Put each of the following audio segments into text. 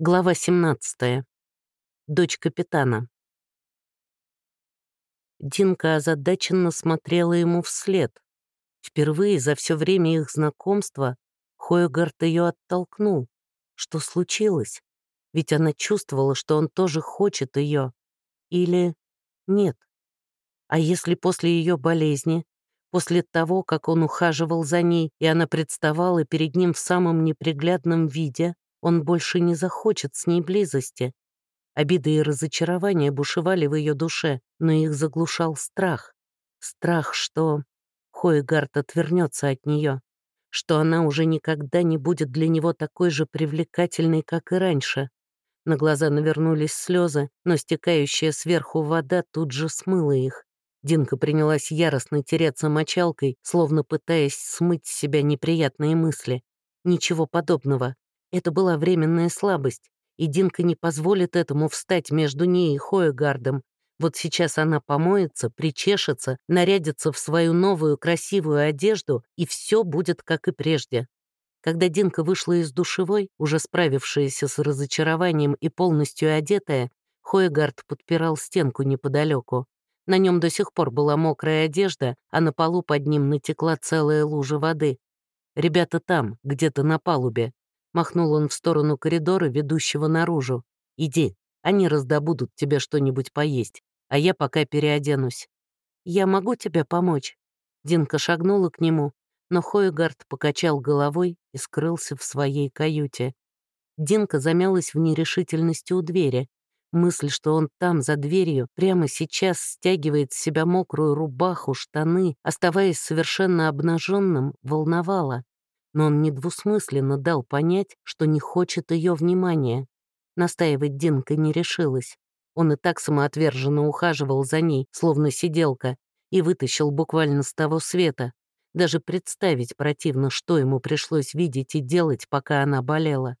Глава 17. Дочь капитана. Динка озадаченно смотрела ему вслед. Впервые за все время их знакомства Хойгард ее оттолкнул. Что случилось? Ведь она чувствовала, что он тоже хочет ее. Или нет? А если после ее болезни, после того, как он ухаживал за ней, и она представала перед ним в самом неприглядном виде, он больше не захочет с ней близости. Обиды и разочарования бушевали в ее душе, но их заглушал страх. Страх, что Хойгард отвернется от нее, что она уже никогда не будет для него такой же привлекательной, как и раньше. На глаза навернулись слезы, но стекающая сверху вода тут же смыла их. Динка принялась яростно тереться мочалкой, словно пытаясь смыть с себя неприятные мысли. Ничего подобного. Это была временная слабость, и Динка не позволит этому встать между ней и Хоегардом. Вот сейчас она помоется, причешется, нарядится в свою новую красивую одежду, и все будет как и прежде. Когда Динка вышла из душевой, уже справившаяся с разочарованием и полностью одетая, Хоегард подпирал стенку неподалеку. На нем до сих пор была мокрая одежда, а на полу под ним натекла целая лужа воды. Ребята там, где-то на палубе. Махнул он в сторону коридора, ведущего наружу. «Иди, они раздобудут тебе что-нибудь поесть, а я пока переоденусь». «Я могу тебе помочь?» Динка шагнула к нему, но Хойгард покачал головой и скрылся в своей каюте. Динка замялась в нерешительности у двери. Мысль, что он там, за дверью, прямо сейчас стягивает с себя мокрую рубаху, штаны, оставаясь совершенно обнаженным, волновала но он недвусмысленно дал понять, что не хочет ее внимания. Настаивать Динка не решилась. Он и так самоотверженно ухаживал за ней, словно сиделка, и вытащил буквально с того света. Даже представить противно, что ему пришлось видеть и делать, пока она болела.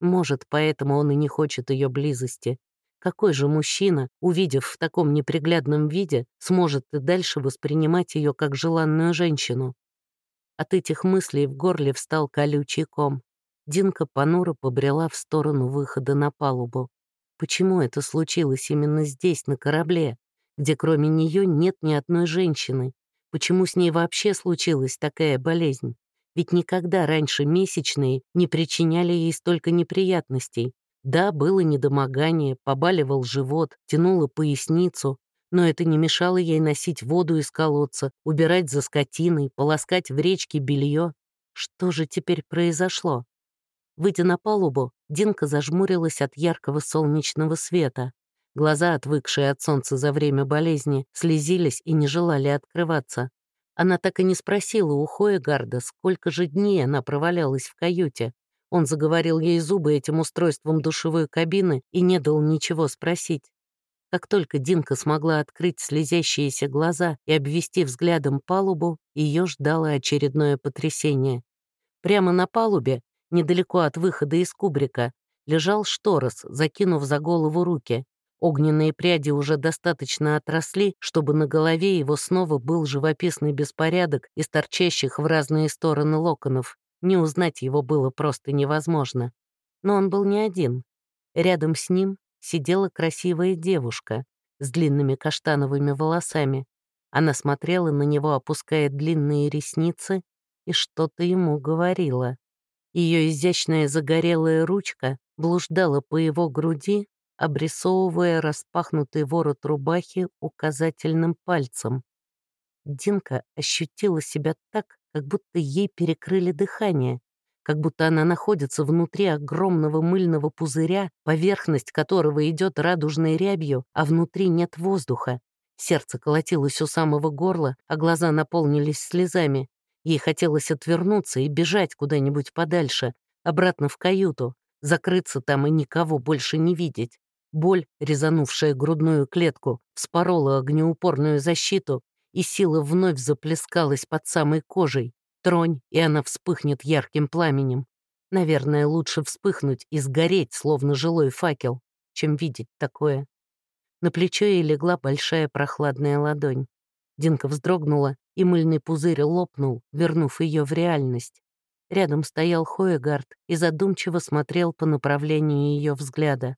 Может, поэтому он и не хочет ее близости. Какой же мужчина, увидев в таком неприглядном виде, сможет и дальше воспринимать ее как желанную женщину? От этих мыслей в горле встал колючий ком. Динка понуро побрела в сторону выхода на палубу. Почему это случилось именно здесь, на корабле, где кроме нее нет ни одной женщины? Почему с ней вообще случилась такая болезнь? Ведь никогда раньше месячные не причиняли ей столько неприятностей. Да, было недомогание, побаливал живот, тянуло поясницу, но это не мешало ей носить воду из колодца, убирать за скотиной, полоскать в речке белье. Что же теперь произошло? Выйдя на палубу, Динка зажмурилась от яркого солнечного света. Глаза, отвыкшие от солнца за время болезни, слезились и не желали открываться. Она так и не спросила у Хоегарда, сколько же дней она провалялась в каюте. Он заговорил ей зубы этим устройством душевой кабины и не дал ничего спросить. Как только Динка смогла открыть слезящиеся глаза и обвести взглядом палубу, ее ждало очередное потрясение. Прямо на палубе, недалеко от выхода из кубрика, лежал шторос, закинув за голову руки. Огненные пряди уже достаточно отросли, чтобы на голове его снова был живописный беспорядок из торчащих в разные стороны локонов. Не узнать его было просто невозможно. Но он был не один. Рядом с ним сидела красивая девушка с длинными каштановыми волосами. Она смотрела на него, опуская длинные ресницы, и что-то ему говорила. Ее изящная загорелая ручка блуждала по его груди, обрисовывая распахнутый ворот рубахи указательным пальцем. Динка ощутила себя так, как будто ей перекрыли дыхание как будто она находится внутри огромного мыльного пузыря, поверхность которого идет радужной рябью, а внутри нет воздуха. Сердце колотилось у самого горла, а глаза наполнились слезами. Ей хотелось отвернуться и бежать куда-нибудь подальше, обратно в каюту, закрыться там и никого больше не видеть. Боль, резанувшая грудную клетку, вспорола огнеупорную защиту, и сила вновь заплескалась под самой кожей. Тронь, и она вспыхнет ярким пламенем. Наверное, лучше вспыхнуть и сгореть, словно жилой факел, чем видеть такое. На плечо ей легла большая прохладная ладонь. Динка вздрогнула, и мыльный пузырь лопнул, вернув ее в реальность. Рядом стоял Хоегард и задумчиво смотрел по направлению ее взгляда.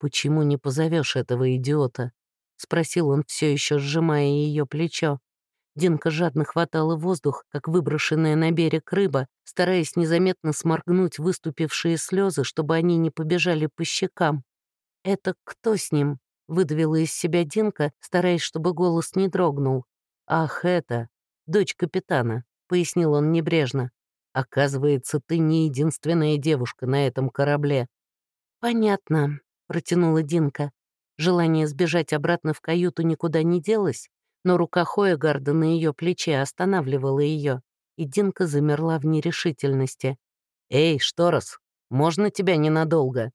«Почему не позовешь этого идиота?» — спросил он, все еще сжимая ее плечо. Динка жадно хватала воздух, как выброшенная на берег рыба, стараясь незаметно сморгнуть выступившие слезы, чтобы они не побежали по щекам. «Это кто с ним?» — выдавила из себя Динка, стараясь, чтобы голос не дрогнул. «Ах, это! Дочь капитана», — пояснил он небрежно. «Оказывается, ты не единственная девушка на этом корабле». «Понятно», — протянула Динка. Желание сбежать обратно в каюту никуда не делось, но рука Хоегарда на ее плече останавливала ее, и Динка замерла в нерешительности. «Эй, Шторос, можно тебя ненадолго?»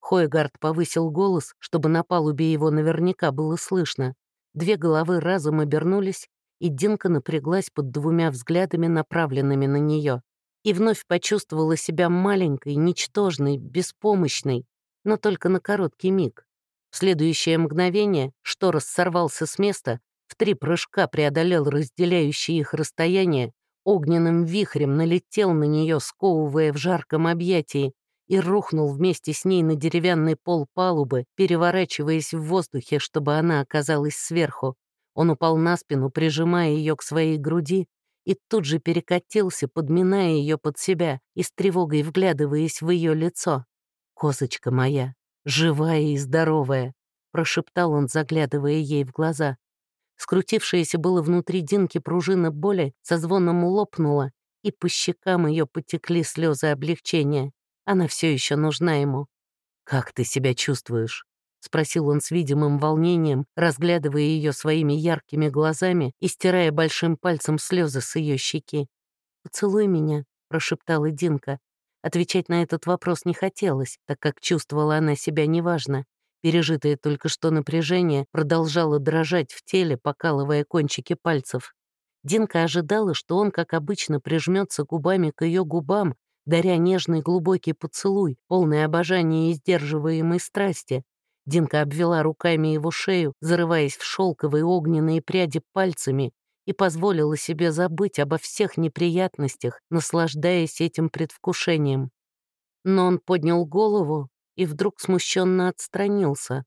Хоегард повысил голос, чтобы на палубе его наверняка было слышно. Две головы разом обернулись, и Динка напряглась под двумя взглядами, направленными на нее, и вновь почувствовала себя маленькой, ничтожной, беспомощной, но только на короткий миг. В следующее мгновение Шторос сорвался с места, в три прыжка преодолел разделяющие их расстояние, огненным вихрем налетел на нее, сковывая в жарком объятии, и рухнул вместе с ней на деревянный пол палубы, переворачиваясь в воздухе, чтобы она оказалась сверху. Он упал на спину, прижимая ее к своей груди, и тут же перекатился, подминая ее под себя и с тревогой вглядываясь в ее лицо. «Козочка моя, живая и здоровая», — прошептал он, заглядывая ей в глаза. Скрутившаяся было внутри Динки пружина боли со звоном лопнула, и по щекам ее потекли слезы облегчения. Она все еще нужна ему. «Как ты себя чувствуешь?» — спросил он с видимым волнением, разглядывая ее своими яркими глазами и стирая большим пальцем слезы с ее щеки. «Поцелуй меня», — прошептала Динка. Отвечать на этот вопрос не хотелось, так как чувствовала она себя неважно. Пережитое только что напряжение продолжало дрожать в теле, покалывая кончики пальцев. Динка ожидала, что он, как обычно, прижмется губами к ее губам, даря нежный глубокий поцелуй, полный обожания и сдерживаемой страсти. Динка обвела руками его шею, зарываясь в шелковые огненные пряди пальцами, и позволила себе забыть обо всех неприятностях, наслаждаясь этим предвкушением. Но он поднял голову и вдруг смущенно отстранился.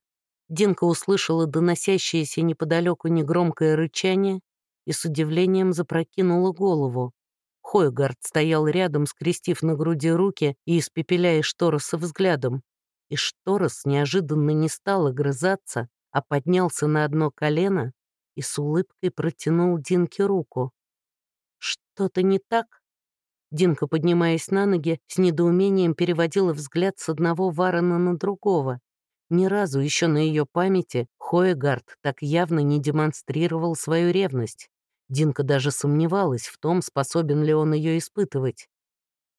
Динка услышала доносящееся неподалеку негромкое рычание и с удивлением запрокинула голову. Хойгард стоял рядом, скрестив на груди руки и испепеляя Штороса взглядом. И Шторос неожиданно не стал огрызаться, а поднялся на одно колено и с улыбкой протянул Динке руку. «Что-то не так?» Динка, поднимаясь на ноги, с недоумением переводила взгляд с одного Варона на другого. Ни разу еще на ее памяти Хоегард так явно не демонстрировал свою ревность. Динка даже сомневалась в том, способен ли он ее испытывать.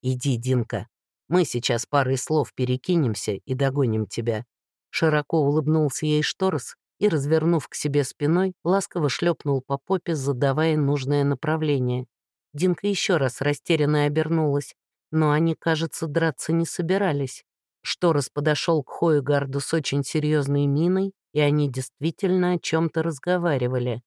«Иди, Динка, мы сейчас парой слов перекинемся и догоним тебя». Широко улыбнулся ей Шторос и, развернув к себе спиной, ласково шлепнул по попе, задавая нужное направление. Динка еще раз растерянно обернулась, но они, кажется, драться не собирались. Шторос подошел к Хоегарду с очень серьезной миной, и они действительно о чем-то разговаривали.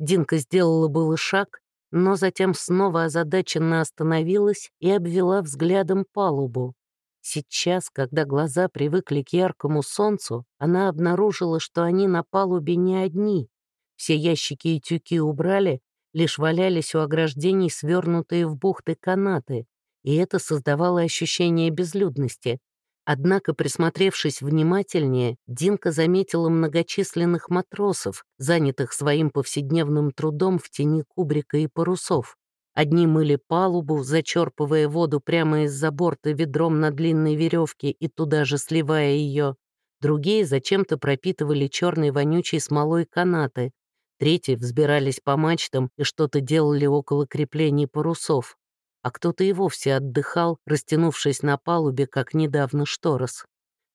Динка сделала было шаг, но затем снова озадаченно остановилась и обвела взглядом палубу. Сейчас, когда глаза привыкли к яркому солнцу, она обнаружила, что они на палубе не одни. Все ящики и тюки убрали, лишь валялись у ограждений свернутые в бухты канаты, и это создавало ощущение безлюдности. Однако, присмотревшись внимательнее, Динка заметила многочисленных матросов, занятых своим повседневным трудом в тени кубрика и парусов. Одни мыли палубу, зачерпывая воду прямо из-за борта ведром на длинной веревке и туда же сливая ее. Другие зачем-то пропитывали черной вонючей смолой канаты, Третьи взбирались по мачтам и что-то делали около креплений парусов, а кто-то и вовсе отдыхал, растянувшись на палубе, как недавно шторос.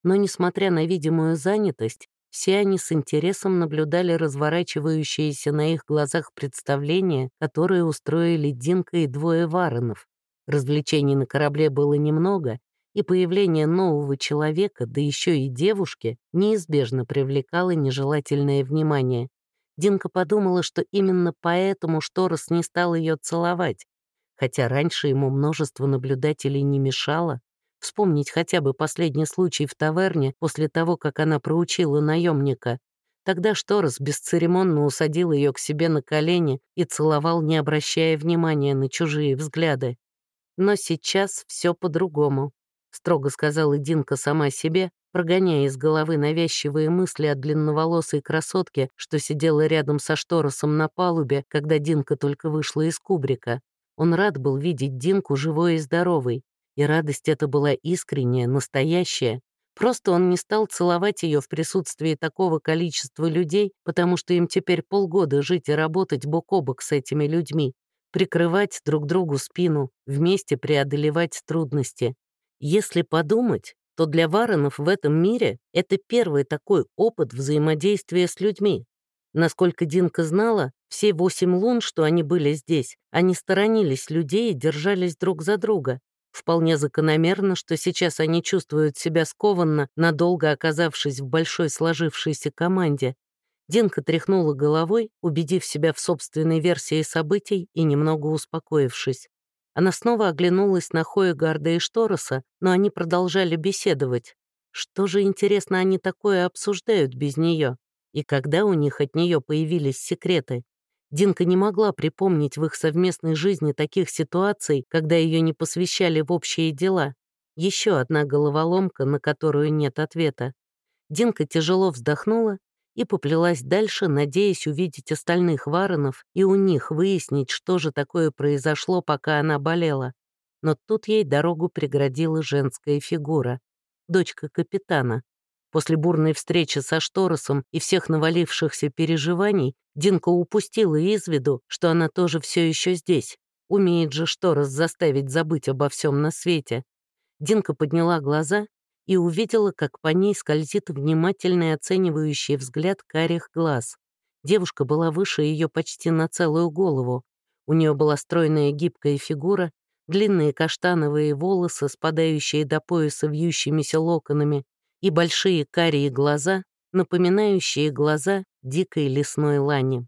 Но, несмотря на видимую занятость, все они с интересом наблюдали разворачивающиеся на их глазах представления, которые устроили Динка и двое варонов. Развлечений на корабле было немного, и появление нового человека, да еще и девушки, неизбежно привлекало нежелательное внимание. Динка подумала, что именно поэтому Шторос не стал ее целовать, хотя раньше ему множество наблюдателей не мешало. Вспомнить хотя бы последний случай в таверне после того, как она проучила наемника. Тогда Шторос бесцеремонно усадил ее к себе на колени и целовал, не обращая внимания на чужие взгляды. Но сейчас все по-другому, строго сказала Динка сама себе, прогоняя из головы навязчивые мысли о длинноволосой красотке, что сидела рядом со Шторосом на палубе, когда Динка только вышла из кубрика. Он рад был видеть Динку живой и здоровой, и радость эта была искренняя, настоящая. Просто он не стал целовать ее в присутствии такого количества людей, потому что им теперь полгода жить и работать бок о бок с этими людьми, прикрывать друг другу спину, вместе преодолевать трудности. Если подумать, то для Варонов в этом мире это первый такой опыт взаимодействия с людьми. Насколько Динка знала, все восемь лун, что они были здесь, они сторонились людей и держались друг за друга. Вполне закономерно, что сейчас они чувствуют себя скованно, надолго оказавшись в большой сложившейся команде. Динка тряхнула головой, убедив себя в собственной версии событий и немного успокоившись. Она снова оглянулась на Хоегарда и Штороса, но они продолжали беседовать. Что же, интересно, они такое обсуждают без нее? И когда у них от нее появились секреты? Динка не могла припомнить в их совместной жизни таких ситуаций, когда ее не посвящали в общие дела. Еще одна головоломка, на которую нет ответа. Динка тяжело вздохнула и поплелась дальше, надеясь увидеть остальных варонов и у них выяснить, что же такое произошло, пока она болела. Но тут ей дорогу преградила женская фигура, дочка капитана. После бурной встречи со Шторосом и всех навалившихся переживаний Динка упустила из виду, что она тоже все еще здесь. Умеет же Шторос заставить забыть обо всем на свете. Динка подняла глаза и увидела, как по ней скользит внимательный оценивающий взгляд карих глаз. Девушка была выше ее почти на целую голову. У нее была стройная гибкая фигура, длинные каштановые волосы, спадающие до пояса вьющимися локонами, и большие карие глаза, напоминающие глаза дикой лесной лани.